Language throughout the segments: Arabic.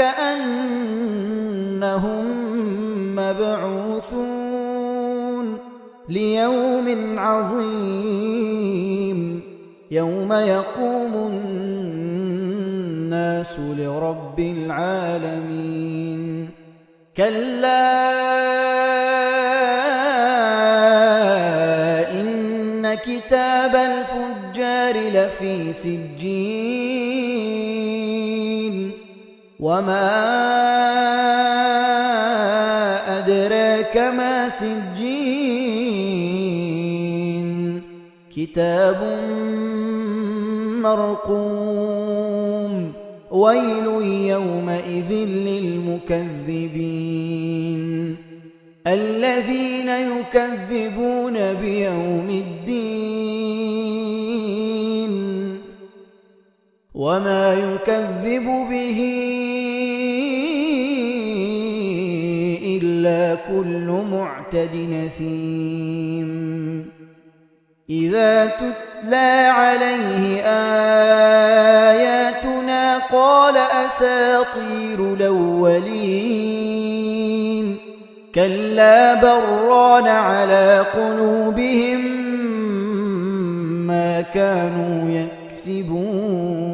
أَنَّهُم مَّبْعُوثُونَ لِيَوْمٍ عَظِيمٍ يَوْمَ يَقُومُ النَّاسُ لِرَبِّ الْعَالَمِينَ كَلَّا إِنَّ كِتَابَ الْفُجَّارِ لَفِي سِجِّينٍ وَمَا أَدْرَاكَ مَا سِجِّينٌ كِتَابٌ مَّرْقُومٌ وَيْلٌ يَوْمَئِذٍ لِّلْمُكَذِّبِينَ الَّذِينَ يُكَذِّبُونَ بِيَوْمِ الدِّينِ وَمَا يُكَذِّبُ بِهِ إِلَّا كُلُّ مُعْتَدٍ أَثِيمٍ إِذَا تُتْلَىٰ عَلَيْهِ آيَاتُنَا قَالَ أَسَاطِيرُ الْأَوَّلِينَ كَلَّا بَل رَّانَ عَلَىٰ قُلُوبِهِم مَّا كَانُوا يَكْسِبُونَ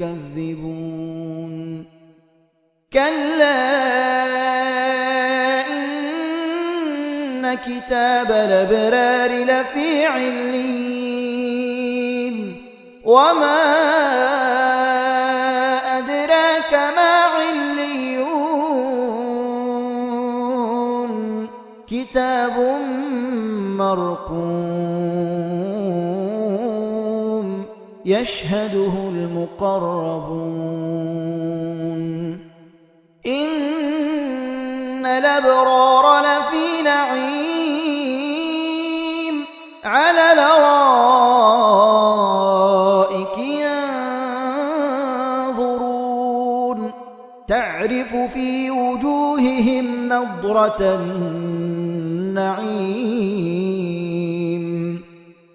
تُكَذِّبُونَ كَلَّا إِنَّ كِتَابَ الْأَبْرَارِ لَفِي عِلِّيِّينَ وَمَا أَدْرَاكَ مَا عِلِّيُّونَ. كِتَابٌ مَّرْقُومٌ. يَشْهَدُهُ الْمُقَرَّبُونَ. إِنَّ الْأَبْرَارَ لَفِي نَعِيمٍ عَلَى الْأَرَائِكِ يَنظُرُونَ. تَعْرِفُ فِي وُجُوهِهِمْ نَضْرَةَ النَّعِيمِ.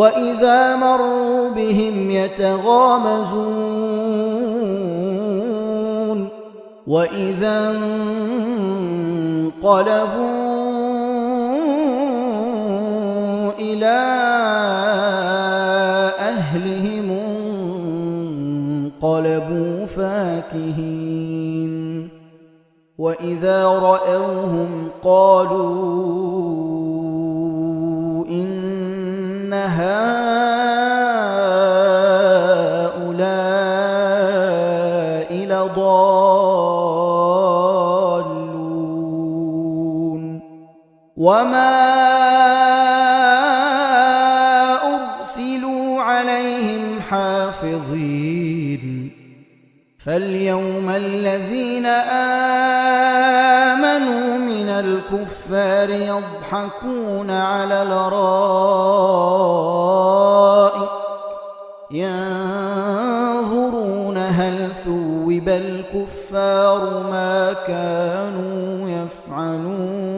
وَإِذَا مَرُّوا بِهِمْ يَتَغَامَزُونَ وَإِذَا انقَلَبُوا إِلَىٰ أَهْلِهِمُ انقَلَبُوا فَكِهِينَ وَإِذَا رَأَوْهُمْ قَالُوا هَٰؤُلَاءِ لَضَالُّونَ وَمَا أُرْسِلُوا عَلَيْهِمْ حَافِظِينَ فَالْيَوْمَ الَّذِينَ آمَنُوا مِنَ الْكُفَّارِ يَضْحَكُونَ عَلَى الْأَرَائِكِ يَنظُرُونَ هَلْ ثُوِّبَ الْكُفَّارُ مَا كَانُوا يَفْعَلُونَ